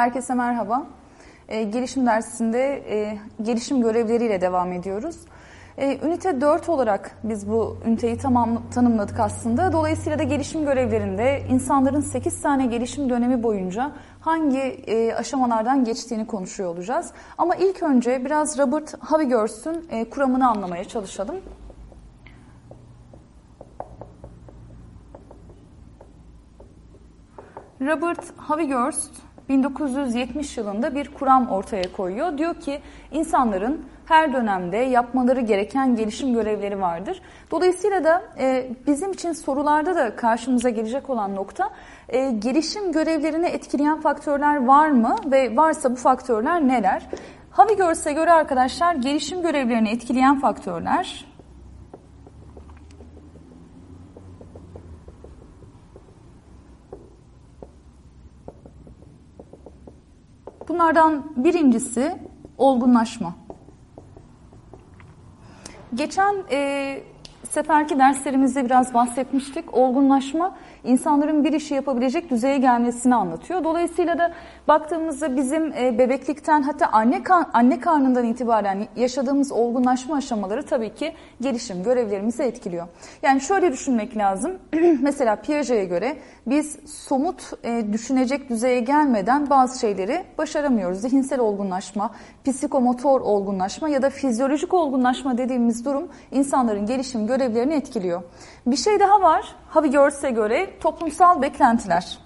Herkese merhaba. E, gelişim dersinde e, gelişim görevleriyle devam ediyoruz. E, ünite 4 olarak biz bu üniteyi tamam tanımladık aslında. Dolayısıyla da gelişim görevlerinde insanların 8 tane gelişim dönemi boyunca hangi e, aşamalardan geçtiğini konuşuyor olacağız. Ama ilk önce biraz Robert Havigors'un e, kuramını anlamaya çalışalım. Robert Havigorst 1970 yılında bir kuram ortaya koyuyor. Diyor ki insanların her dönemde yapmaları gereken gelişim görevleri vardır. Dolayısıyla da e, bizim için sorularda da karşımıza gelecek olan nokta e, gelişim görevlerini etkileyen faktörler var mı ve varsa bu faktörler neler? Havigors'e göre arkadaşlar gelişim görevlerini etkileyen faktörler Bunlardan birincisi olgunlaşma. Geçen e, seferki derslerimizde biraz bahsetmiştik. Olgunlaşma insanların bir işi yapabilecek düzeye gelmesini anlatıyor. Dolayısıyla da baktığımızda bizim e, bebeklikten hatta anne anne karnından itibaren yaşadığımız olgunlaşma aşamaları tabii ki gelişim görevlerimizi etkiliyor. Yani şöyle düşünmek lazım. Mesela Piaget'e göre biz somut e, düşünecek düzeye gelmeden bazı şeyleri başaramıyoruz. Zihinsel olgunlaşma, psikomotor olgunlaşma ya da fizyolojik olgunlaşma dediğimiz durum insanların gelişim görevlerini etkiliyor. Bir şey daha var. Havigors'e göre toplumsal beklentiler.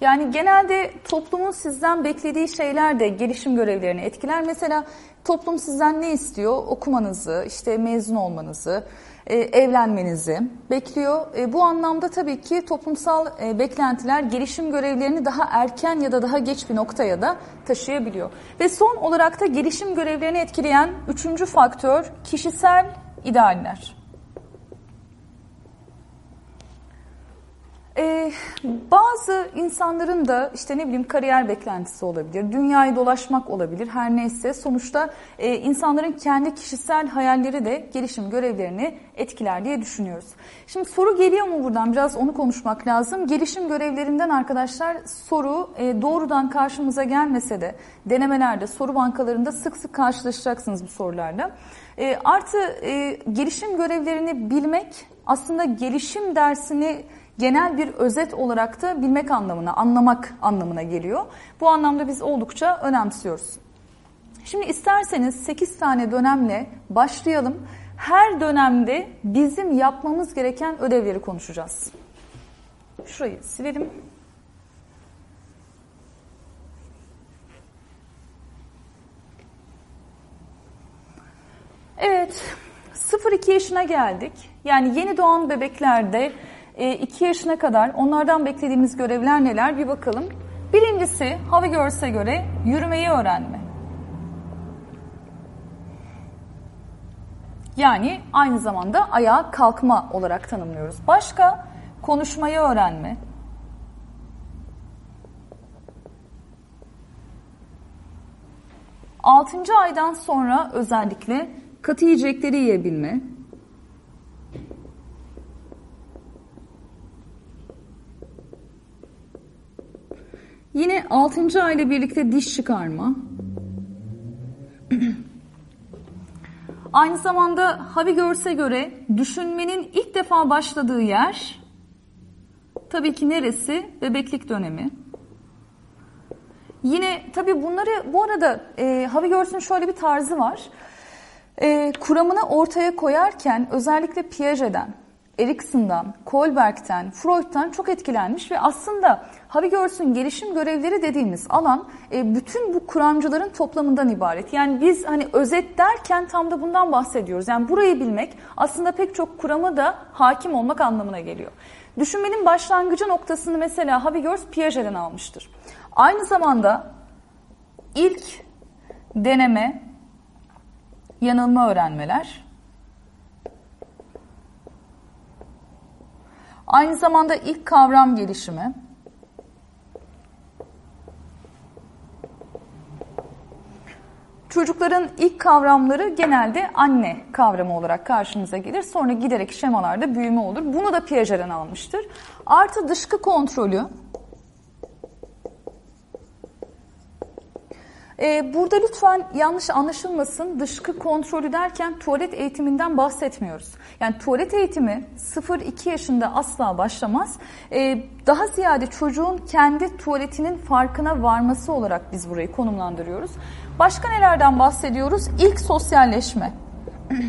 Yani genelde toplumun sizden beklediği şeyler de gelişim görevlerini etkiler. Mesela toplum sizden ne istiyor? Okumanızı, işte mezun olmanızı, e, evlenmenizi bekliyor. E, bu anlamda tabii ki toplumsal e, beklentiler gelişim görevlerini daha erken ya da daha geç bir noktaya da taşıyabiliyor. Ve son olarak da gelişim görevlerini etkileyen üçüncü faktör kişisel idealler. Ee, bazı insanların da işte ne bileyim kariyer beklentisi olabilir, dünyayı dolaşmak olabilir her neyse sonuçta e, insanların kendi kişisel hayalleri de gelişim görevlerini etkiler diye düşünüyoruz. Şimdi soru geliyor mu buradan biraz onu konuşmak lazım. Gelişim görevlerinden arkadaşlar soru e, doğrudan karşımıza gelmese de denemelerde soru bankalarında sık sık karşılaşacaksınız bu sorularla. E, artı e, gelişim görevlerini bilmek aslında gelişim dersini genel bir özet olarak da bilmek anlamına, anlamak anlamına geliyor. Bu anlamda biz oldukça önemsiyoruz. Şimdi isterseniz 8 tane dönemle başlayalım. Her dönemde bizim yapmamız gereken ödevleri konuşacağız. Şurayı silelim. Evet, 0-2 yaşına geldik. Yani yeni doğan bebeklerde 2 e, yaşına kadar onlardan beklediğimiz görevler neler bir bakalım. Birincisi Havigors'e göre yürümeyi öğrenme. Yani aynı zamanda ayağa kalkma olarak tanımlıyoruz. Başka konuşmayı öğrenme. Altıncı aydan sonra özellikle katı yiyecekleri yiyebilme. Yine 6. ay ile birlikte diş çıkarma. Aynı zamanda Havigors'e göre düşünmenin ilk defa başladığı yer tabii ki neresi? Bebeklik dönemi. Yine tabii bunları bu arada e, Havigors'un şöyle bir tarzı var. E, kuramını ortaya koyarken özellikle Piaget'den Erikson'dan, Kohlberg'ten, Freud'tan çok etkilenmiş ve aslında Havigors'un gelişim görevleri dediğimiz alan e, bütün bu kuramcıların toplamından ibaret. Yani biz hani özet derken tam da bundan bahsediyoruz. Yani burayı bilmek aslında pek çok kurama da hakim olmak anlamına geliyor. Düşünmenin başlangıcı noktasını mesela Havigors Piaget'den almıştır. Aynı zamanda ilk deneme, yanılma öğrenmeler, Aynı zamanda ilk kavram gelişimi. Çocukların ilk kavramları genelde anne kavramı olarak karşımıza gelir. Sonra giderek şemalarda büyüme olur. Bunu da Piaget'den almıştır. Artı dışkı kontrolü. Ee, burada lütfen yanlış anlaşılmasın. Dışkı kontrolü derken tuvalet eğitiminden bahsetmiyoruz. Yani tuvalet eğitimi 0-2 yaşında asla başlamaz. Ee, daha ziyade çocuğun kendi tuvaletinin farkına varması olarak biz burayı konumlandırıyoruz. Başka nelerden bahsediyoruz? İlk sosyalleşme.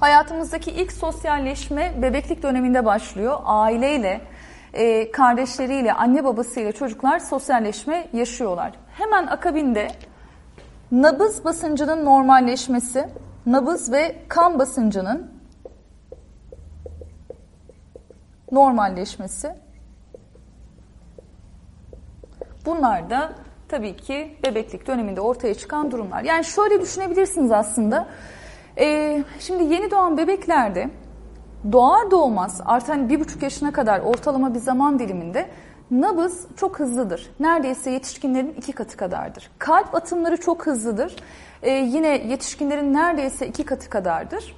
Hayatımızdaki ilk sosyalleşme bebeklik döneminde başlıyor. Aileyle, e, kardeşleriyle, anne babasıyla çocuklar sosyalleşme yaşıyorlar. Hemen akabinde nabız basıncının normalleşmesi, nabız ve kan basıncının normalleşmesi. Bunlar da tabii ki bebeklik döneminde ortaya çıkan durumlar. Yani şöyle düşünebilirsiniz aslında. Ee, şimdi yeni doğan bebeklerde doğar doğmaz artık hani bir buçuk yaşına kadar ortalama bir zaman diliminde nabız çok hızlıdır. Neredeyse yetişkinlerin iki katı kadardır. Kalp atımları çok hızlıdır. Ee, yine yetişkinlerin neredeyse iki katı kadardır.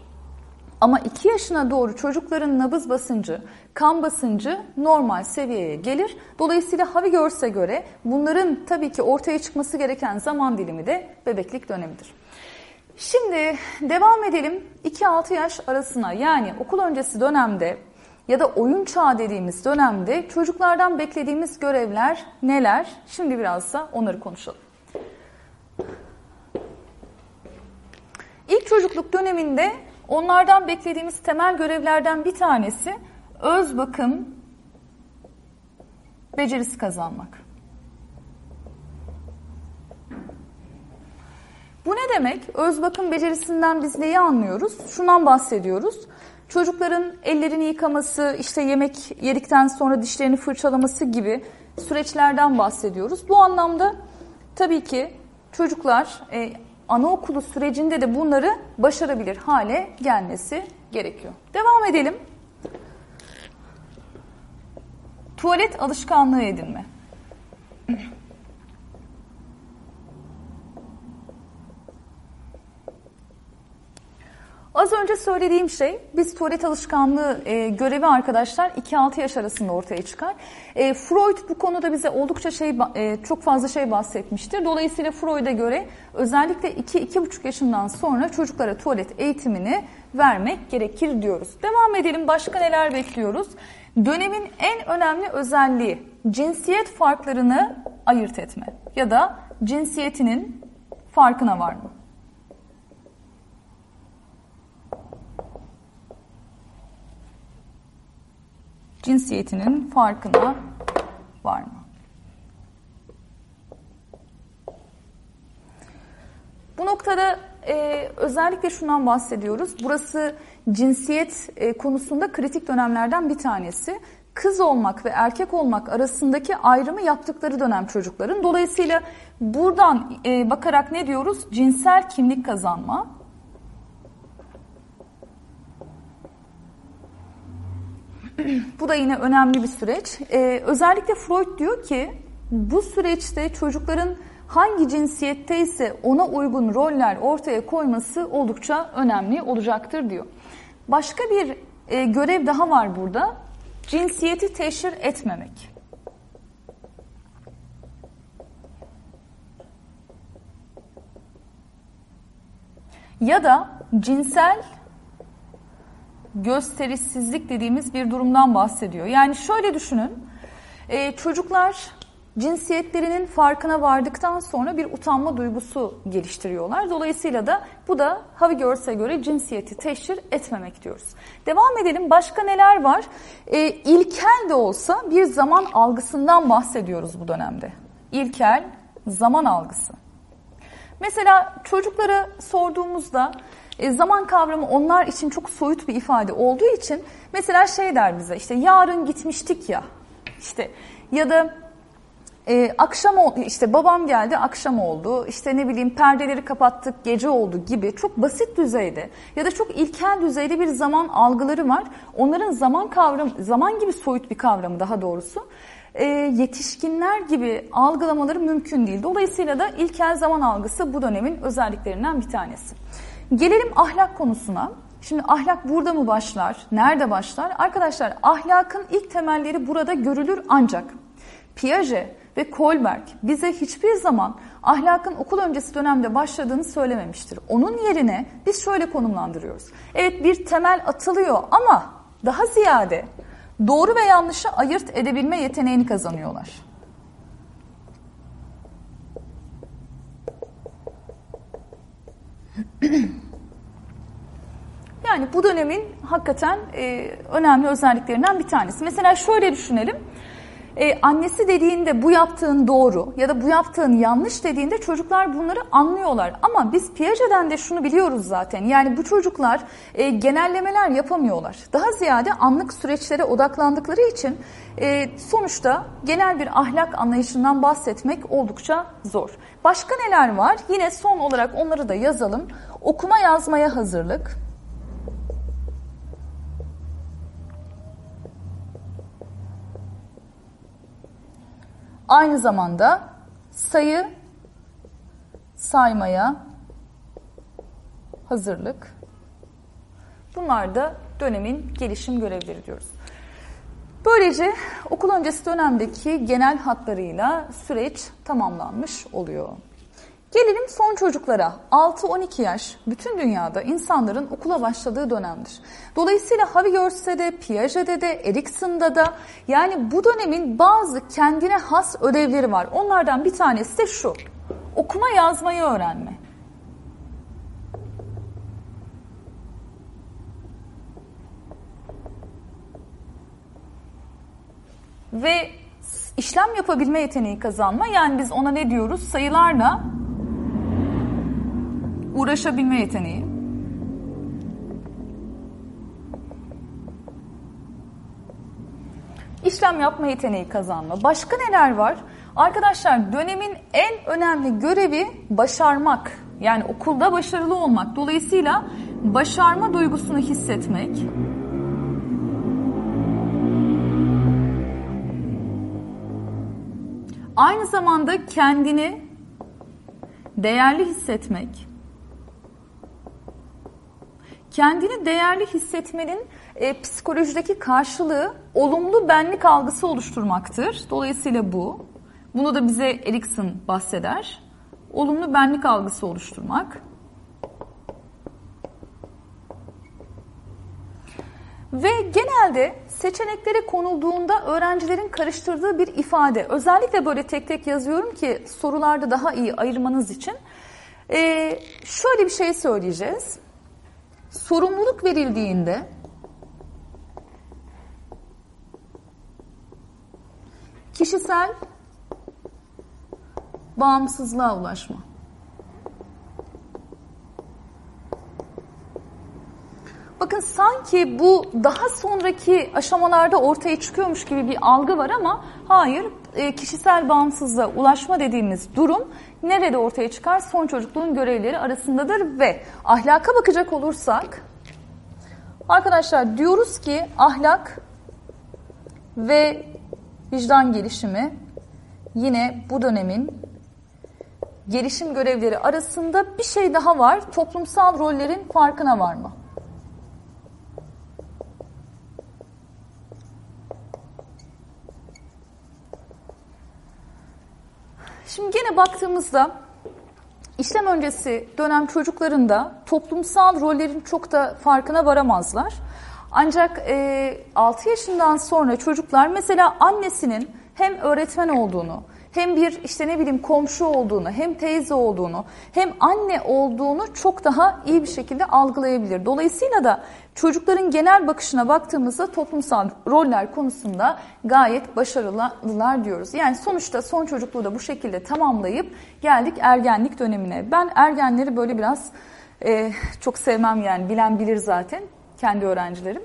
Ama 2 yaşına doğru çocukların nabız basıncı, kan basıncı normal seviyeye gelir. Dolayısıyla Havigors'e göre bunların tabii ki ortaya çıkması gereken zaman dilimi de bebeklik dönemidir. Şimdi devam edelim 2-6 yaş arasına yani okul öncesi dönemde ya da oyun çağı dediğimiz dönemde çocuklardan beklediğimiz görevler neler? Şimdi biraz da onları konuşalım. İlk çocukluk döneminde onlardan beklediğimiz temel görevlerden bir tanesi öz bakım becerisi kazanmak. Bu ne demek? Öz bakım becerisinden biz neyi anlıyoruz? Şundan bahsediyoruz. Çocukların ellerini yıkaması, işte yemek yedikten sonra dişlerini fırçalaması gibi süreçlerden bahsediyoruz. Bu anlamda tabii ki çocuklar e, anaokulu sürecinde de bunları başarabilir hale gelmesi gerekiyor. Devam edelim. Tuvalet alışkanlığı edinme. Az önce söylediğim şey biz tuvalet alışkanlığı e, görevi arkadaşlar 2-6 yaş arasında ortaya çıkar. E, Freud bu konuda bize oldukça şey e, çok fazla şey bahsetmiştir. Dolayısıyla Freud'a göre özellikle 2-2,5 yaşından sonra çocuklara tuvalet eğitimini vermek gerekir diyoruz. Devam edelim başka neler bekliyoruz? Dönemin en önemli özelliği cinsiyet farklarını ayırt etme ya da cinsiyetinin farkına varma. Cinsiyetinin farkına var mı? Bu noktada e, özellikle şundan bahsediyoruz. Burası cinsiyet e, konusunda kritik dönemlerden bir tanesi. Kız olmak ve erkek olmak arasındaki ayrımı yaptıkları dönem çocukların. Dolayısıyla buradan e, bakarak ne diyoruz? Cinsel kimlik kazanma, Bu da yine önemli bir süreç. Ee, özellikle Freud diyor ki bu süreçte çocukların hangi cinsiyette ise ona uygun roller ortaya koyması oldukça önemli olacaktır diyor. Başka bir e, görev daha var burada. Cinsiyeti teşhir etmemek. Ya da cinsel gösterişsizlik dediğimiz bir durumdan bahsediyor. Yani şöyle düşünün, e, çocuklar cinsiyetlerinin farkına vardıktan sonra bir utanma duygusu geliştiriyorlar. Dolayısıyla da bu da Havigors'e göre cinsiyeti teşhir etmemek diyoruz. Devam edelim. Başka neler var? E, ilkel de olsa bir zaman algısından bahsediyoruz bu dönemde. İlkel zaman algısı. Mesela çocuklara sorduğumuzda e, zaman kavramı onlar için çok soyut bir ifade olduğu için mesela şey der bize işte yarın gitmiştik ya işte ya da e, akşam oldu işte babam geldi akşam oldu işte ne bileyim perdeleri kapattık gece oldu gibi çok basit düzeyde ya da çok ilkel düzeyde bir zaman algıları var. Onların zaman kavramı zaman gibi soyut bir kavramı daha doğrusu. e, yetişkinler gibi algılamaları mümkün değil. Dolayısıyla da ilkel zaman algısı bu dönemin özelliklerinden bir tanesi. Gelelim ahlak konusuna. Şimdi ahlak burada mı başlar? Nerede başlar? Arkadaşlar ahlakın ilk temelleri burada görülür ancak Piaget ve Kohlberg bize hiçbir zaman ahlakın okul öncesi dönemde başladığını söylememiştir. Onun yerine biz şöyle konumlandırıyoruz. Evet bir temel atılıyor ama daha ziyade doğru ve yanlışı ayırt edebilme yeteneğini kazanıyorlar. Yani bu dönemin hakikaten e, önemli özelliklerinden bir tanesi. Mesela şöyle düşünelim. E, annesi dediğinde bu yaptığın doğru ya da bu yaptığın yanlış dediğinde çocuklar bunları anlıyorlar. Ama biz Piaget'den de şunu biliyoruz zaten. Yani bu çocuklar e, genellemeler yapamıyorlar. Daha ziyade anlık süreçlere odaklandıkları için e, sonuçta genel bir ahlak anlayışından bahsetmek oldukça zor. Başka neler var? Yine son olarak onları da yazalım. Okuma yazmaya hazırlık. Aynı zamanda sayı saymaya hazırlık. Bunlar da dönemin gelişim görevleri diyoruz. Böylece okul öncesi dönemdeki genel hatlarıyla süreç tamamlanmış oluyor. Gelelim son çocuklara. 6-12 yaş bütün dünyada insanların okula başladığı dönemdir. Dolayısıyla Havigörs'te de, Piaget'de de, Erikson'da da yani bu dönemin bazı kendine has ödevleri var. Onlardan bir tanesi de şu. Okuma yazmayı öğrenme. Ve işlem yapabilme yeteneği kazanma. Yani biz ona ne diyoruz? Sayılarla uğraşabilme yeteneği. İşlem yapma yeteneği kazanma. Başka neler var? Arkadaşlar dönemin en önemli görevi başarmak. Yani okulda başarılı olmak. Dolayısıyla başarma duygusunu hissetmek. Aynı zamanda kendini değerli hissetmek. Kendini değerli hissetmenin e, psikolojideki karşılığı olumlu benlik algısı oluşturmaktır. Dolayısıyla bu. Bunu da bize Erikson bahseder. Olumlu benlik algısı oluşturmak. Ve genelde seçeneklere konulduğunda öğrencilerin karıştırdığı bir ifade. Özellikle böyle tek tek yazıyorum ki sorularda daha iyi ayırmanız için. Ee, şöyle bir şey söyleyeceğiz sorumluluk verildiğinde kişisel bağımsızlığa ulaşma. Bakın sanki bu daha sonraki aşamalarda ortaya çıkıyormuş gibi bir algı var ama hayır e, kişisel bağımsızlığa ulaşma dediğimiz durum nerede ortaya çıkar? Son çocukluğun görevleri arasındadır ve ahlaka bakacak olursak arkadaşlar diyoruz ki ahlak ve vicdan gelişimi yine bu dönemin gelişim görevleri arasında bir şey daha var. Toplumsal rollerin farkına var Şimdi gene baktığımızda işlem öncesi dönem çocuklarında toplumsal rollerin çok da farkına varamazlar. Ancak e, 6 yaşından sonra çocuklar mesela annesinin hem öğretmen olduğunu, hem bir işte ne bileyim komşu olduğunu, hem teyze olduğunu, hem anne olduğunu çok daha iyi bir şekilde algılayabilir. Dolayısıyla da çocukların genel bakışına baktığımızda toplumsal roller konusunda gayet başarılılar diyoruz. Yani sonuçta son çocukluğu da bu şekilde tamamlayıp geldik ergenlik dönemine. Ben ergenleri böyle biraz e, çok sevmem yani bilen bilir zaten kendi öğrencilerim.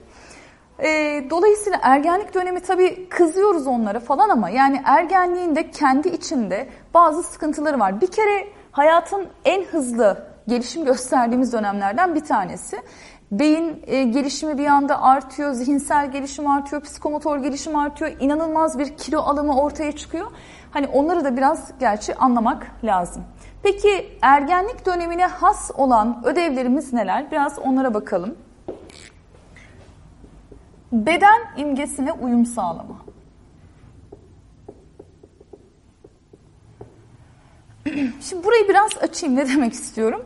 E, dolayısıyla ergenlik dönemi tabii kızıyoruz onlara falan ama yani ergenliğinde kendi içinde bazı sıkıntıları var. Bir kere hayatın en hızlı gelişim gösterdiğimiz dönemlerden bir tanesi. Beyin e, gelişimi bir anda artıyor, zihinsel gelişim artıyor, psikomotor gelişim artıyor, inanılmaz bir kilo alımı ortaya çıkıyor. Hani onları da biraz gerçi anlamak lazım. Peki ergenlik dönemine has olan ödevlerimiz neler? Biraz onlara bakalım. Beden imgesine uyum sağlama. Şimdi burayı biraz açayım ne demek istiyorum.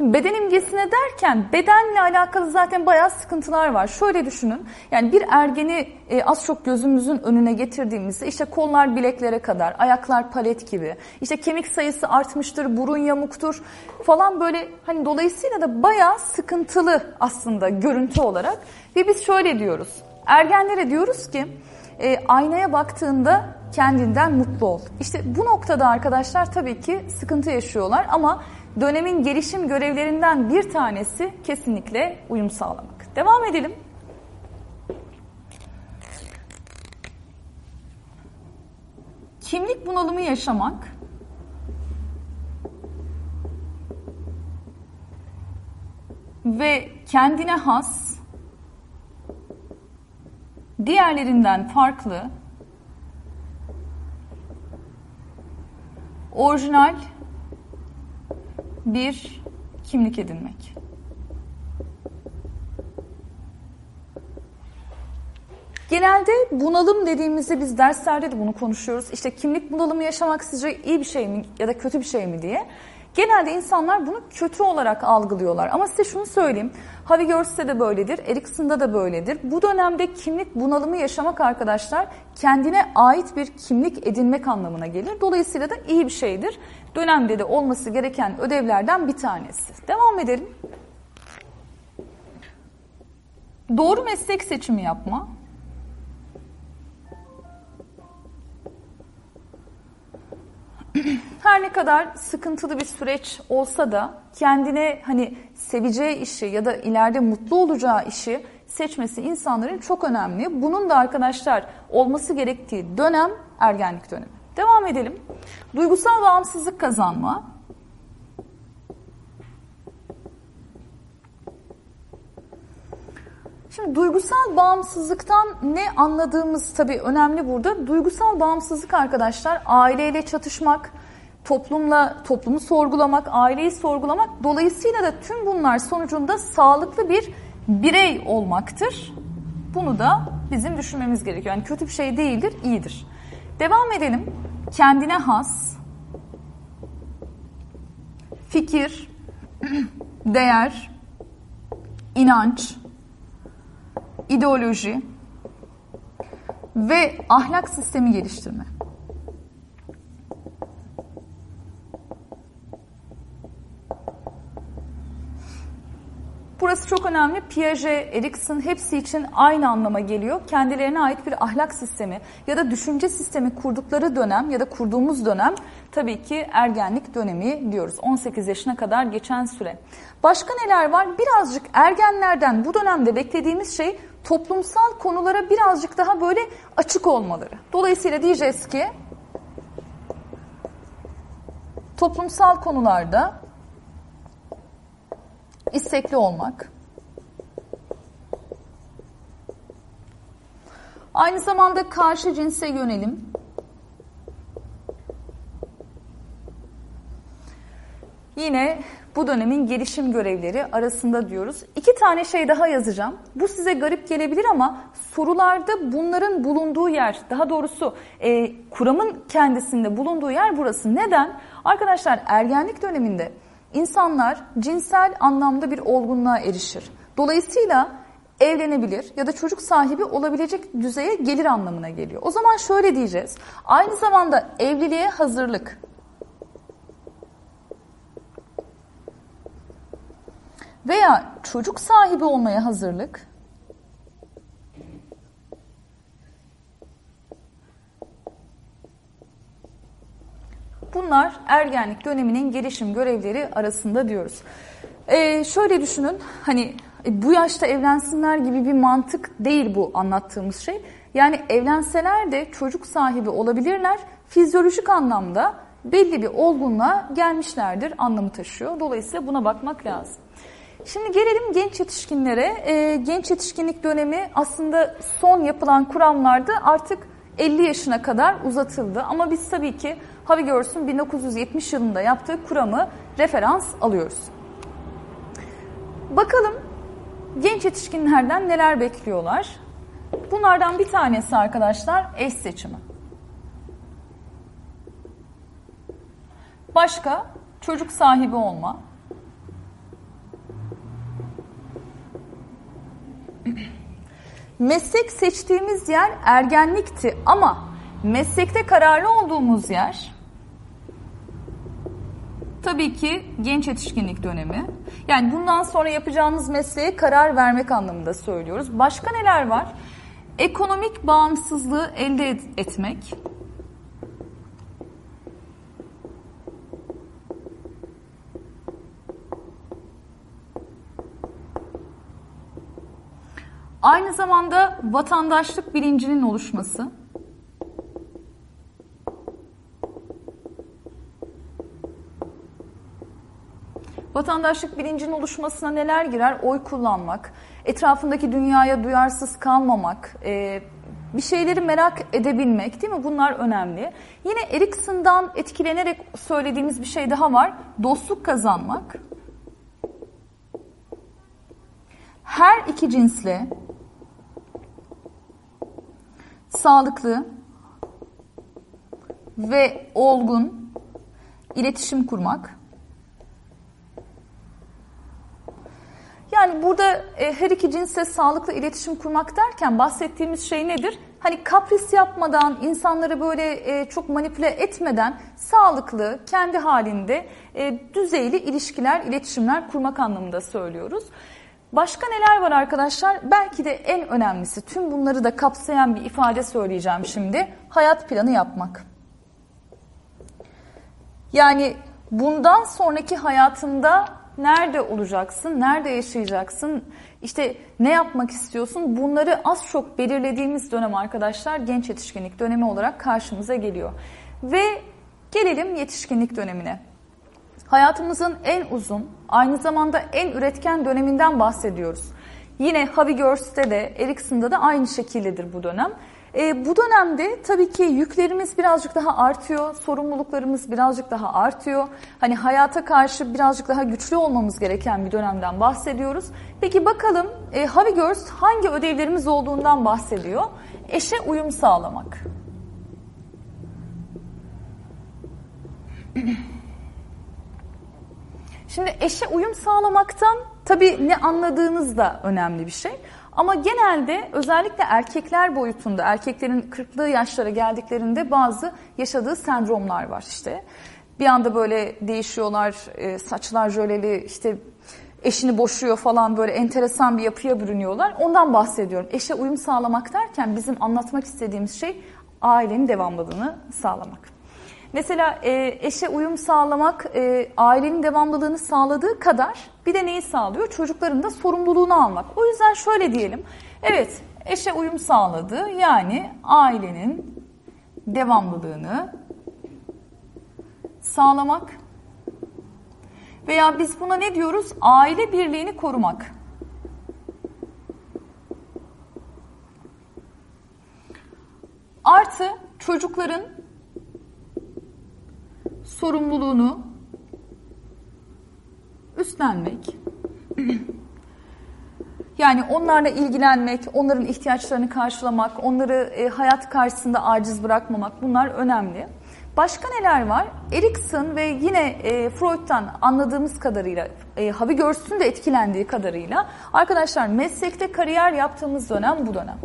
Şimdi beden imgesine derken bedenle alakalı zaten bayağı sıkıntılar var. Şöyle düşünün. Yani bir ergeni e, az çok gözümüzün önüne getirdiğimizde işte kollar bileklere kadar, ayaklar palet gibi. işte kemik sayısı artmıştır, burun yamuktur falan böyle hani dolayısıyla da bayağı sıkıntılı aslında görüntü olarak. Ve biz şöyle diyoruz. Ergenlere diyoruz ki e, aynaya baktığında kendinden mutlu ol. İşte bu noktada arkadaşlar tabii ki sıkıntı yaşıyorlar ama dönemin gelişim görevlerinden bir tanesi kesinlikle uyum sağlamak. Devam edelim. Kimlik bunalımı yaşamak ve kendine has diğerlerinden farklı orijinal bir kimlik edinmek. Genelde bunalım dediğimizde biz derslerde de bunu konuşuyoruz. İşte kimlik bunalımı yaşamak sizce iyi bir şey mi ya da kötü bir şey mi diye. Genelde insanlar bunu kötü olarak algılıyorlar. Ama size şunu söyleyeyim. Harvey Görs'te de böyledir, Erikson'da da böyledir. Bu dönemde kimlik bunalımı yaşamak arkadaşlar kendine ait bir kimlik edinmek anlamına gelir. Dolayısıyla da iyi bir şeydir. Dönemde de olması gereken ödevlerden bir tanesi. Devam edelim. Doğru meslek seçimi yapma. her ne kadar sıkıntılı bir süreç olsa da kendine hani seveceği işi ya da ileride mutlu olacağı işi seçmesi insanların çok önemli. Bunun da arkadaşlar olması gerektiği dönem ergenlik dönemi. Devam edelim. Duygusal bağımsızlık kazanma. Şimdi duygusal bağımsızlıktan ne anladığımız tabii önemli burada. Duygusal bağımsızlık arkadaşlar aileyle çatışmak, toplumla toplumu sorgulamak, aileyi sorgulamak dolayısıyla da tüm bunlar sonucunda sağlıklı bir birey olmaktır. Bunu da bizim düşünmemiz gerekiyor. Yani kötü bir şey değildir, iyidir. Devam edelim. Kendine has fikir, değer, inanç, ideoloji ve ahlak sistemi geliştirme. Burası çok önemli. Piaget, Erikson hepsi için aynı anlama geliyor. Kendilerine ait bir ahlak sistemi ya da düşünce sistemi kurdukları dönem ya da kurduğumuz dönem tabii ki ergenlik dönemi diyoruz. 18 yaşına kadar geçen süre. Başka neler var? Birazcık ergenlerden bu dönemde beklediğimiz şey toplumsal konulara birazcık daha böyle açık olmaları. Dolayısıyla diyeceğiz ki toplumsal konularda istekli olmak. Aynı zamanda karşı cinse yönelim. Yine bu dönemin gelişim görevleri arasında diyoruz. İki tane şey daha yazacağım. Bu size garip gelebilir ama sorularda bunların bulunduğu yer, daha doğrusu e, kuramın kendisinde bulunduğu yer burası. Neden? Arkadaşlar ergenlik döneminde insanlar cinsel anlamda bir olgunluğa erişir. Dolayısıyla evlenebilir ya da çocuk sahibi olabilecek düzeye gelir anlamına geliyor. O zaman şöyle diyeceğiz. Aynı zamanda evliliğe hazırlık, veya çocuk sahibi olmaya hazırlık Bunlar ergenlik döneminin gelişim görevleri arasında diyoruz. Ee, şöyle düşünün hani e, bu yaşta evlensinler gibi bir mantık değil bu anlattığımız şey. Yani evlenseler de çocuk sahibi olabilirler. Fizyolojik anlamda belli bir olgunluğa gelmişlerdir anlamı taşıyor. Dolayısıyla buna bakmak lazım. Şimdi gelelim genç yetişkinlere. E, genç yetişkinlik dönemi aslında son yapılan kuramlarda artık 50 yaşına kadar uzatıldı. Ama biz tabii ki Havigörs'ün 1970 yılında yaptığı kuramı referans alıyoruz. Bakalım genç yetişkinlerden neler bekliyorlar? Bunlardan bir tanesi arkadaşlar eş seçimi. Başka çocuk sahibi olma. Meslek seçtiğimiz yer ergenlikti ama meslekte kararlı olduğumuz yer tabii ki genç yetişkinlik dönemi. Yani bundan sonra yapacağımız mesleğe karar vermek anlamında söylüyoruz. Başka neler var? Ekonomik bağımsızlığı elde etmek. Aynı zamanda vatandaşlık bilincinin oluşması. Vatandaşlık bilincinin oluşmasına neler girer? Oy kullanmak, etrafındaki dünyaya duyarsız kalmamak, e, bir şeyleri merak edebilmek değil mi? Bunlar önemli. Yine Erikson'dan etkilenerek söylediğimiz bir şey daha var. Dostluk kazanmak. Her iki cinsle sağlıklı ve olgun iletişim kurmak. Yani burada e, her iki cinsle sağlıklı iletişim kurmak derken bahsettiğimiz şey nedir? Hani kapris yapmadan, insanları böyle e, çok manipüle etmeden sağlıklı, kendi halinde e, düzeyli ilişkiler, iletişimler kurmak anlamında söylüyoruz. Başka neler var arkadaşlar? Belki de en önemlisi tüm bunları da kapsayan bir ifade söyleyeceğim şimdi. Hayat planı yapmak. Yani bundan sonraki hayatında nerede olacaksın, nerede yaşayacaksın, işte ne yapmak istiyorsun bunları az çok belirlediğimiz dönem arkadaşlar genç yetişkinlik dönemi olarak karşımıza geliyor. Ve gelelim yetişkinlik dönemine. Hayatımızın en uzun, aynı zamanda en üretken döneminden bahsediyoruz. Yine Havigors'te de, Erikson'da da aynı şekildedir bu dönem. E, bu dönemde tabii ki yüklerimiz birazcık daha artıyor, sorumluluklarımız birazcık daha artıyor. Hani hayata karşı birazcık daha güçlü olmamız gereken bir dönemden bahsediyoruz. Peki bakalım e, Havigörs hangi ödevlerimiz olduğundan bahsediyor? Eşe uyum sağlamak. Şimdi eşe uyum sağlamaktan tabii ne anladığınız da önemli bir şey. Ama genelde özellikle erkekler boyutunda, erkeklerin kırklığı yaşlara geldiklerinde bazı yaşadığı sendromlar var işte. Bir anda böyle değişiyorlar, e, saçlar jöleli, işte eşini boşuyor falan böyle enteresan bir yapıya bürünüyorlar. Ondan bahsediyorum. Eşe uyum sağlamak derken bizim anlatmak istediğimiz şey ailenin devamlılığını sağlamak. Mesela e, eşe uyum sağlamak e, ailenin devamlılığını sağladığı kadar bir de neyi sağlıyor? Çocukların da sorumluluğunu almak. O yüzden şöyle diyelim. Evet eşe uyum sağladı yani ailenin devamlılığını sağlamak veya biz buna ne diyoruz? Aile birliğini korumak. Artı çocukların sorumluluğunu üstlenmek. Yani onlarla ilgilenmek, onların ihtiyaçlarını karşılamak, onları e, hayat karşısında aciz bırakmamak bunlar önemli. Başka neler var? Erikson ve yine e, Freud'dan anladığımız kadarıyla, e, Havigors'un de etkilendiği kadarıyla arkadaşlar meslekte kariyer yaptığımız dönem bu dönem.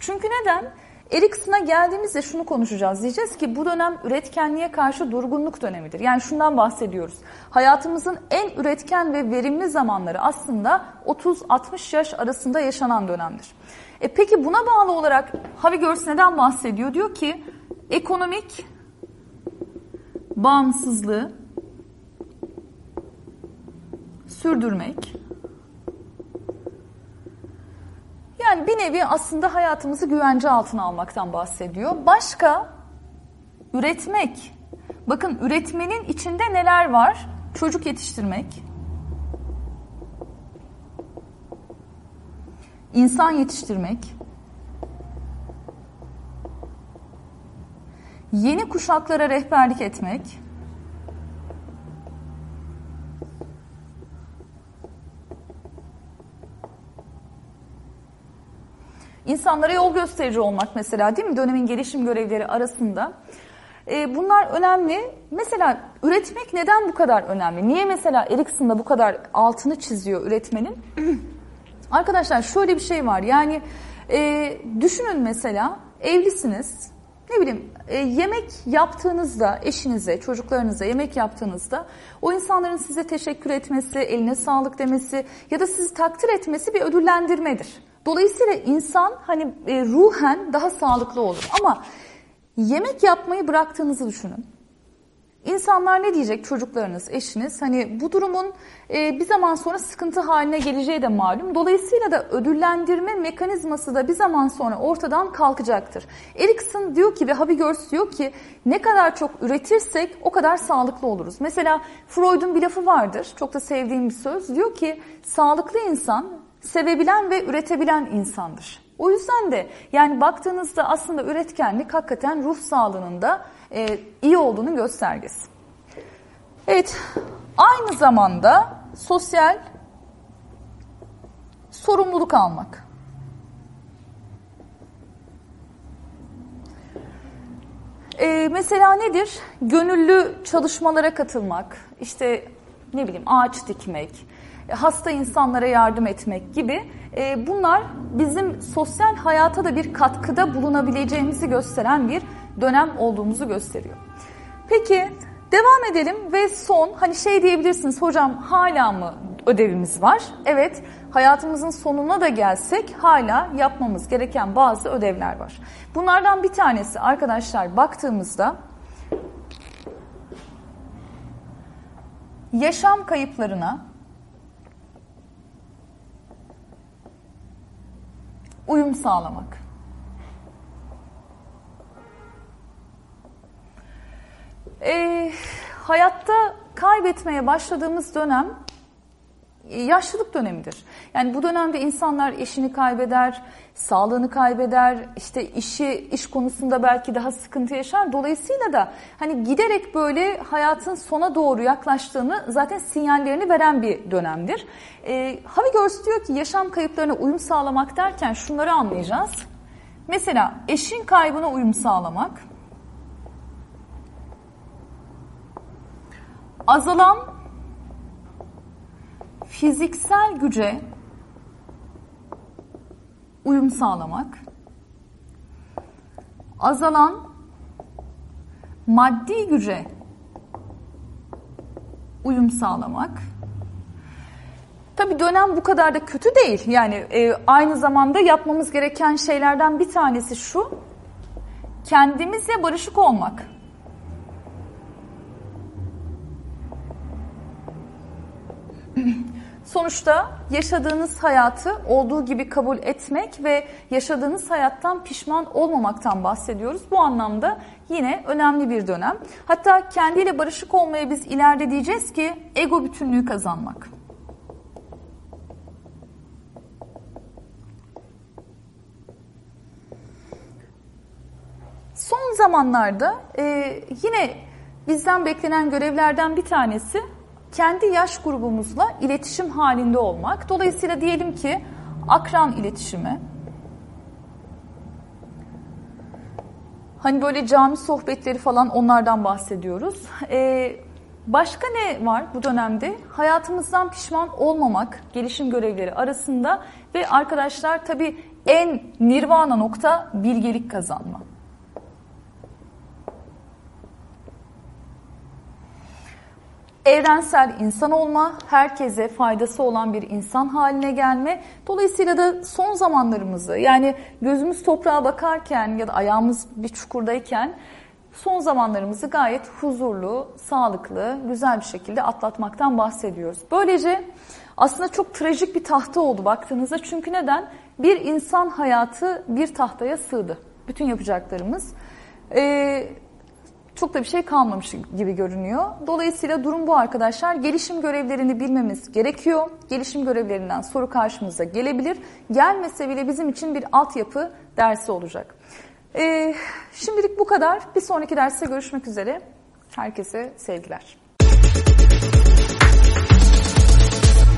Çünkü neden? Erikson'a geldiğimizde şunu konuşacağız. Diyeceğiz ki bu dönem üretkenliğe karşı durgunluk dönemidir. Yani şundan bahsediyoruz. Hayatımızın en üretken ve verimli zamanları aslında 30-60 yaş arasında yaşanan dönemdir. E peki buna bağlı olarak Havigörs neden bahsediyor? Diyor ki ekonomik bağımsızlığı sürdürmek Yani bir nevi aslında hayatımızı güvence altına almaktan bahsediyor. Başka üretmek, Bakın üretmenin içinde neler var? Çocuk yetiştirmek, insan yetiştirmek, yeni kuşaklara rehberlik etmek, insanlara yol gösterici olmak mesela değil mi? Dönemin gelişim görevleri arasında. E, bunlar önemli. Mesela üretmek neden bu kadar önemli? Niye mesela Erikson'da bu kadar altını çiziyor üretmenin? Arkadaşlar şöyle bir şey var. Yani e, düşünün mesela evlisiniz. Ne bileyim e, yemek yaptığınızda eşinize, çocuklarınıza yemek yaptığınızda o insanların size teşekkür etmesi, eline sağlık demesi ya da sizi takdir etmesi bir ödüllendirmedir. Dolayısıyla insan hani e, ruhen daha sağlıklı olur. Ama yemek yapmayı bıraktığınızı düşünün. İnsanlar ne diyecek çocuklarınız, eşiniz? Hani bu durumun e, bir zaman sonra sıkıntı haline geleceği de malum. Dolayısıyla da ödüllendirme mekanizması da bir zaman sonra ortadan kalkacaktır. Erikson diyor ki ve Habermas diyor ki ne kadar çok üretirsek o kadar sağlıklı oluruz. Mesela Freud'un bir lafı vardır. Çok da sevdiğim bir söz. Diyor ki sağlıklı insan sevebilen ve üretebilen insandır. O yüzden de yani baktığınızda aslında üretkenlik hakikaten ruh sağlığının da e, iyi olduğunu göstergesi. Evet, aynı zamanda sosyal sorumluluk almak. Ee, mesela nedir? Gönüllü çalışmalara katılmak, işte ne bileyim ağaç dikmek, hasta insanlara yardım etmek gibi e, bunlar bizim sosyal hayata da bir katkıda bulunabileceğimizi gösteren bir dönem olduğumuzu gösteriyor. Peki devam edelim ve son hani şey diyebilirsiniz hocam hala mı ödevimiz var? Evet hayatımızın sonuna da gelsek hala yapmamız gereken bazı ödevler var. Bunlardan bir tanesi arkadaşlar baktığımızda yaşam kayıplarına uyum sağlamak. E, hayatta kaybetmeye başladığımız dönem yaşlılık dönemidir. Yani bu dönemde insanlar eşini kaybeder, sağlığını kaybeder, işte işi iş konusunda belki daha sıkıntı yaşar. Dolayısıyla da hani giderek böyle hayatın sona doğru yaklaştığını zaten sinyallerini veren bir dönemdir. E, Havigers diyor ki yaşam kayıplarına uyum sağlamak derken şunları anlayacağız. Mesela eşin kaybına uyum sağlamak, azalan fiziksel güce uyum sağlamak, azalan maddi güce uyum sağlamak. Tabi dönem bu kadar da kötü değil. Yani e, aynı zamanda yapmamız gereken şeylerden bir tanesi şu. Kendimizle barışık olmak. Sonuçta yaşadığınız hayatı olduğu gibi kabul etmek ve yaşadığınız hayattan pişman olmamaktan bahsediyoruz. Bu anlamda yine önemli bir dönem. Hatta kendiyle barışık olmaya biz ileride diyeceğiz ki ego bütünlüğü kazanmak. Son zamanlarda e, yine bizden beklenen görevlerden bir tanesi kendi yaş grubumuzla iletişim halinde olmak. Dolayısıyla diyelim ki akran iletişimi, hani böyle cami sohbetleri falan onlardan bahsediyoruz. Ee, başka ne var bu dönemde? Hayatımızdan pişman olmamak gelişim görevleri arasında ve arkadaşlar tabii en nirvana nokta bilgelik kazanma. Evrensel insan olma, herkese faydası olan bir insan haline gelme. Dolayısıyla da son zamanlarımızı yani gözümüz toprağa bakarken ya da ayağımız bir çukurdayken son zamanlarımızı gayet huzurlu, sağlıklı, güzel bir şekilde atlatmaktan bahsediyoruz. Böylece aslında çok trajik bir tahta oldu baktığınızda. Çünkü neden? Bir insan hayatı bir tahtaya sığdı. Bütün yapacaklarımız. Ee, çok da bir şey kalmamış gibi görünüyor. Dolayısıyla durum bu arkadaşlar. Gelişim görevlerini bilmemiz gerekiyor. Gelişim görevlerinden soru karşımıza gelebilir. Gelmese bile bizim için bir altyapı dersi olacak. Ee, şimdilik bu kadar. Bir sonraki derste görüşmek üzere. Herkese sevgiler.